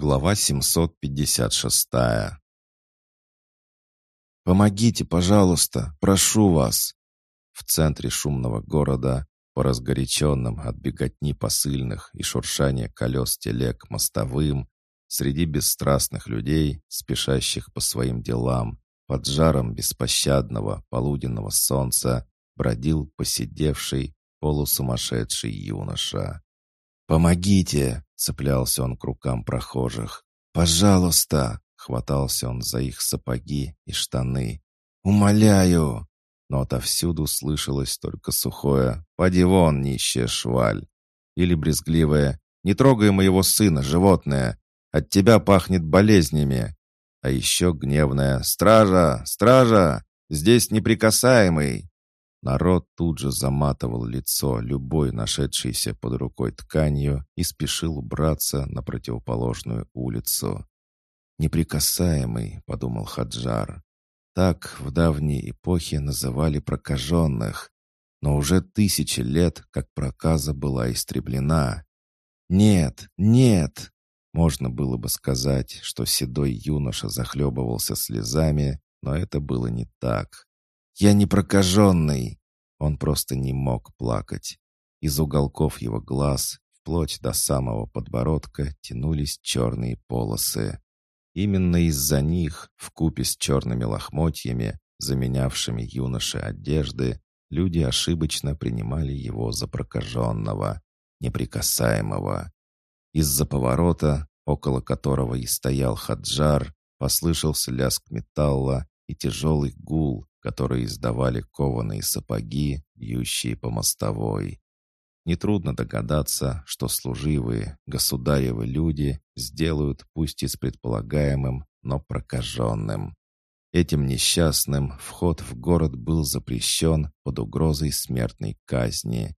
Глава 756 «Помогите, пожалуйста, прошу вас!» В центре шумного города, по разгоряченным от беготни посыльных и шуршания колес телег мостовым, среди бесстрастных людей, спешащих по своим делам, под жаром беспощадного полуденного солнца, бродил посидевший, полусумасшедший юноша. «Помогите!» — цеплялся он к рукам прохожих. «Пожалуйста!» — хватался он за их сапоги и штаны. «Умоляю!» Но отовсюду слышалось только сухое «Поди вон, нищая шваль!» Или брезгливое «Не трогай моего сына, животное! От тебя пахнет болезнями!» А еще гневное «Стража! Стража! Здесь неприкасаемый!» Народ тут же заматывал лицо любой нашедшейся под рукой тканью и спешил убраться на противоположную улицу. «Неприкасаемый», — подумал Хаджар. Так в давней эпохе называли прокаженных, но уже тысячи лет как проказа была истреблена. «Нет, нет!» Можно было бы сказать, что седой юноша захлебывался слезами, но это было не так. «Я не прокаженный!» Он просто не мог плакать. Из уголков его глаз, вплоть до самого подбородка, тянулись черные полосы. Именно из-за них, в купе с черными лохмотьями, заменявшими юноше одежды, люди ошибочно принимали его за прокаженного, неприкасаемого. Из-за поворота, около которого и стоял Хаджар, послышался лязг металла и тяжелый гул, которые издавали кованые сапоги, бьющие по мостовой. Нетрудно догадаться, что служивые, государевы люди сделают пусть и с предполагаемым, но прокаженным. Этим несчастным вход в город был запрещен под угрозой смертной казни.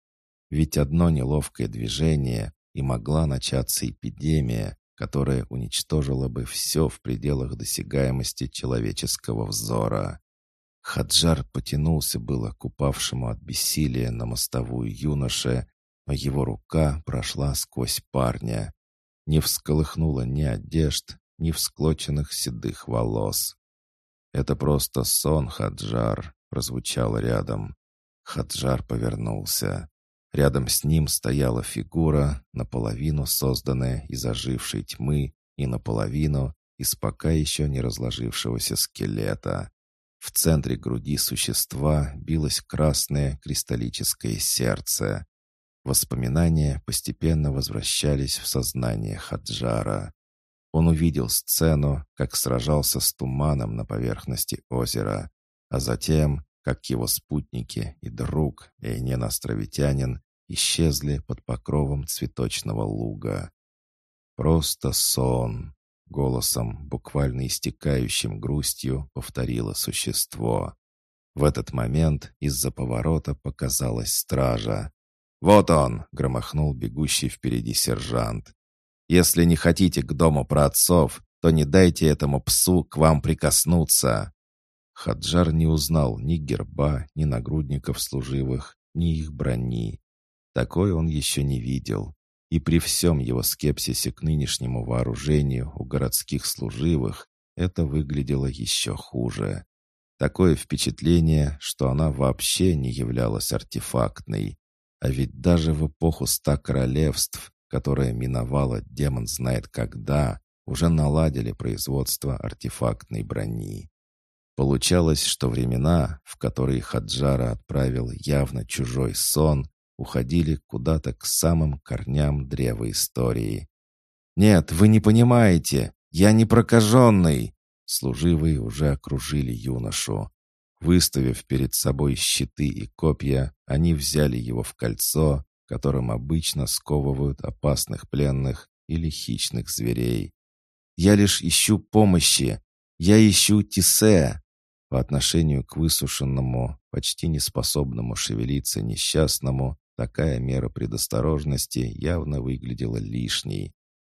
Ведь одно неловкое движение, и могла начаться эпидемия, которая уничтожила бы все в пределах досягаемости человеческого взора. Хаджар потянулся было к упавшему от бессилия на мостовую юноше, но его рука прошла сквозь парня. Не всколыхнула ни одежд, ни всклоченных седых волос. «Это просто сон, Хаджар», — прозвучало рядом. Хаджар повернулся. Рядом с ним стояла фигура, наполовину созданная из ожившей тьмы и наполовину из пока еще не разложившегося скелета. В центре груди существа билось красное кристаллическое сердце. Воспоминания постепенно возвращались в сознание Хаджара. Он увидел сцену, как сражался с туманом на поверхности озера, а затем, как его спутники и друг, Эйнен Островитянин, исчезли под покровом цветочного луга. Просто сон. Голосом, буквально истекающим грустью, повторило существо. В этот момент из-за поворота показалась стража. «Вот он!» — громохнул бегущий впереди сержант. «Если не хотите к дому праотцов, то не дайте этому псу к вам прикоснуться!» Хаджар не узнал ни герба, ни нагрудников служивых, ни их брони. Такой он еще не видел. И при всем его скепсисе к нынешнему вооружению у городских служивых это выглядело еще хуже. Такое впечатление, что она вообще не являлась артефактной. А ведь даже в эпоху ста королевств, которая миновала демон знает когда, уже наладили производство артефактной брони. Получалось, что времена, в которые Хаджара отправил явно чужой сон, уходили куда-то к самым корням древа истории. «Нет, вы не понимаете! Я не прокаженный!» Служивые уже окружили юношу. Выставив перед собой щиты и копья, они взяли его в кольцо, которым обычно сковывают опасных пленных или хищных зверей. «Я лишь ищу помощи! Я ищу Тисе!» По отношению к высушенному, почти неспособному шевелиться несчастному, Такая мера предосторожности явно выглядела лишней.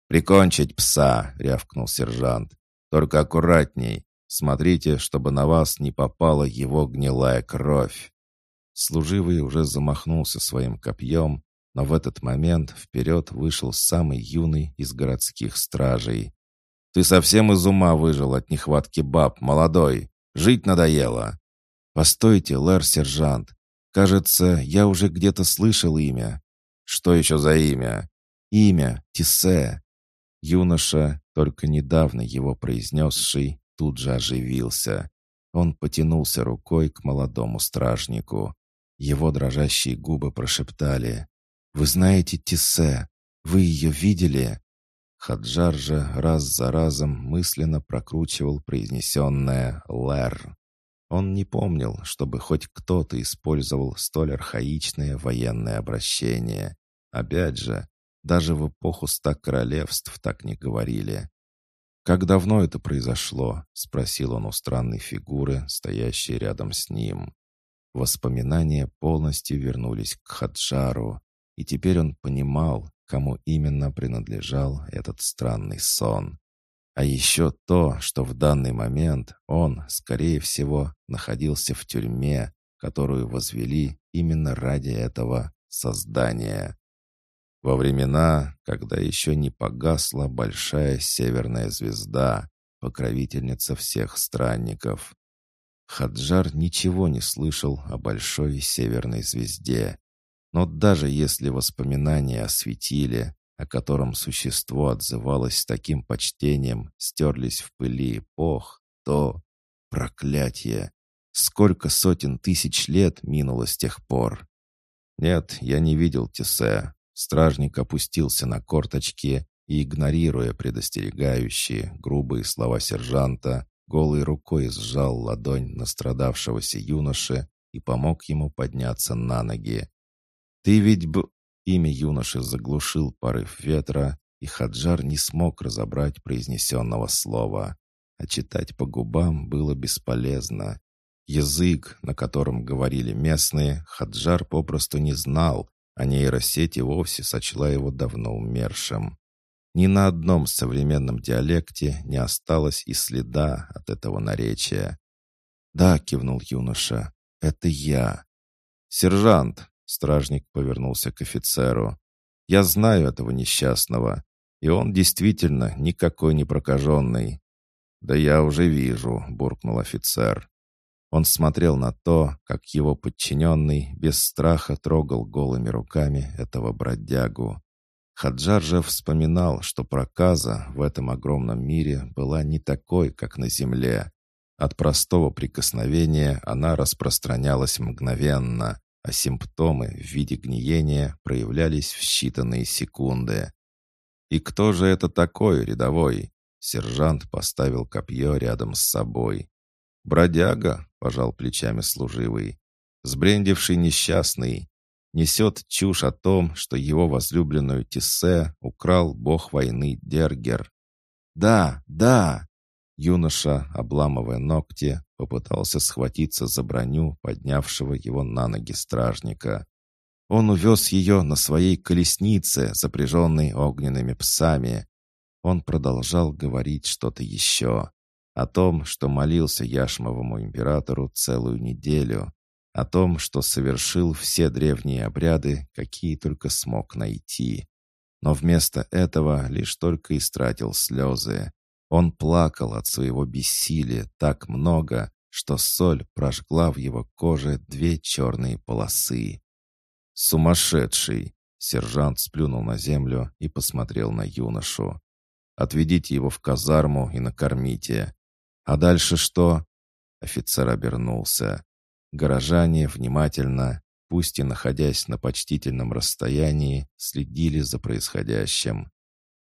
«Прикончить пса!» — рявкнул сержант. «Только аккуратней. Смотрите, чтобы на вас не попала его гнилая кровь». Служивый уже замахнулся своим копьем, но в этот момент вперед вышел самый юный из городских стражей. «Ты совсем из ума выжил от нехватки баб, молодой! Жить надоело!» «Постойте, лэр-сержант! Кажется, я уже где-то слышал имя». «Что еще за имя?» «Имя Тиссе». Юноша, только недавно его произнесший, тут же оживился. Он потянулся рукой к молодому стражнику. Его дрожащие губы прошептали. «Вы знаете Тиссе? Вы ее видели?» Хаджар же раз за разом мысленно прокручивал произнесенное «Лэр». Он не помнил, чтобы хоть кто-то использовал столь архаичное военное обращение. Опять же, даже в эпоху ста королевств так не говорили. «Как давно это произошло?» — спросил он у странной фигуры, стоящей рядом с ним. Воспоминания полностью вернулись к Хаджару, и теперь он понимал, кому именно принадлежал этот странный сон. А еще то, что в данный момент он, скорее всего, находился в тюрьме, которую возвели именно ради этого создания. Во времена, когда еще не погасла большая северная звезда, покровительница всех странников. Хаджар ничего не слышал о большой северной звезде, но даже если воспоминания осветили, о котором существо отзывалось с таким почтением, стерлись в пыли эпох, то... Проклятие! Сколько сотен тысяч лет минуло с тех пор? Нет, я не видел Тесе. Стражник опустился на корточки и, игнорируя предостерегающие, грубые слова сержанта, голой рукой сжал ладонь настрадавшегося юноши и помог ему подняться на ноги. «Ты ведь б...» Имя юноши заглушил порыв ветра, и Хаджар не смог разобрать произнесенного слова. А читать по губам было бесполезно. Язык, на котором говорили местные, Хаджар попросту не знал, а нейросеть и вовсе сочла его давно умершим. Ни на одном современном диалекте не осталось и следа от этого наречия. «Да», — кивнул юноша, — «это я». «Сержант», Стражник повернулся к офицеру. «Я знаю этого несчастного, и он действительно никакой не прокаженный». «Да я уже вижу», — буркнул офицер. Он смотрел на то, как его подчиненный без страха трогал голыми руками этого бродягу. Хаджар же вспоминал, что проказа в этом огромном мире была не такой, как на земле. От простого прикосновения она распространялась мгновенно, а симптомы в виде гниения проявлялись в считанные секунды. «И кто же это такой, рядовой?» Сержант поставил копье рядом с собой. «Бродяга», — пожал плечами служивый, — «сбрендивший несчастный, несет чушь о том, что его возлюбленную Тиссе украл бог войны Дергер». «Да, да!» Юноша, обламывая ногти, попытался схватиться за броню поднявшего его на ноги стражника. Он увез ее на своей колеснице, запряженной огненными псами. Он продолжал говорить что-то еще. О том, что молился Яшмовому императору целую неделю. О том, что совершил все древние обряды, какие только смог найти. Но вместо этого лишь только истратил слезы. Он плакал от своего бессилия так много, что соль прожгла в его коже две черные полосы. «Сумасшедший!» — сержант сплюнул на землю и посмотрел на юношу. «Отведите его в казарму и накормите. А дальше что?» Офицер обернулся. Горожане внимательно, пусть и находясь на почтительном расстоянии, следили за происходящим.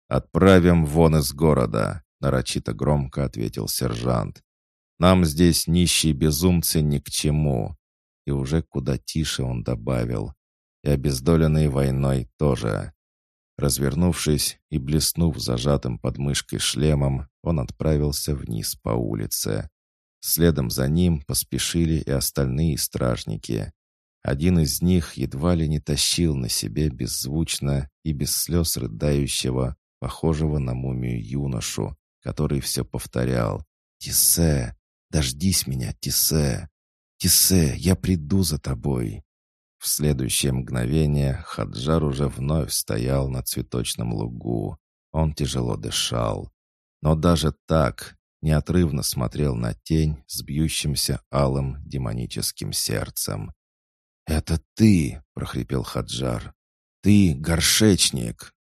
«Отправим вон из города!» — нарочито громко ответил сержант. «Нам здесь нищие безумцы ни к чему». И уже куда тише он добавил. «И обездоленные войной тоже». Развернувшись и блеснув зажатым под мышкой шлемом, он отправился вниз по улице. Следом за ним поспешили и остальные стражники. Один из них едва ли не тащил на себе беззвучно и без слез рыдающего, похожего на мумию юношу, который все повторял. «Тисе! Дождись меня, Тисе! Тисе, я приду за тобой!» В следующее мгновение Хаджар уже вновь стоял на цветочном лугу. Он тяжело дышал. Но даже так неотрывно смотрел на тень с бьющимся алым демоническим сердцем. «Это ты!» — прохрипел Хаджар. «Ты горшечник!»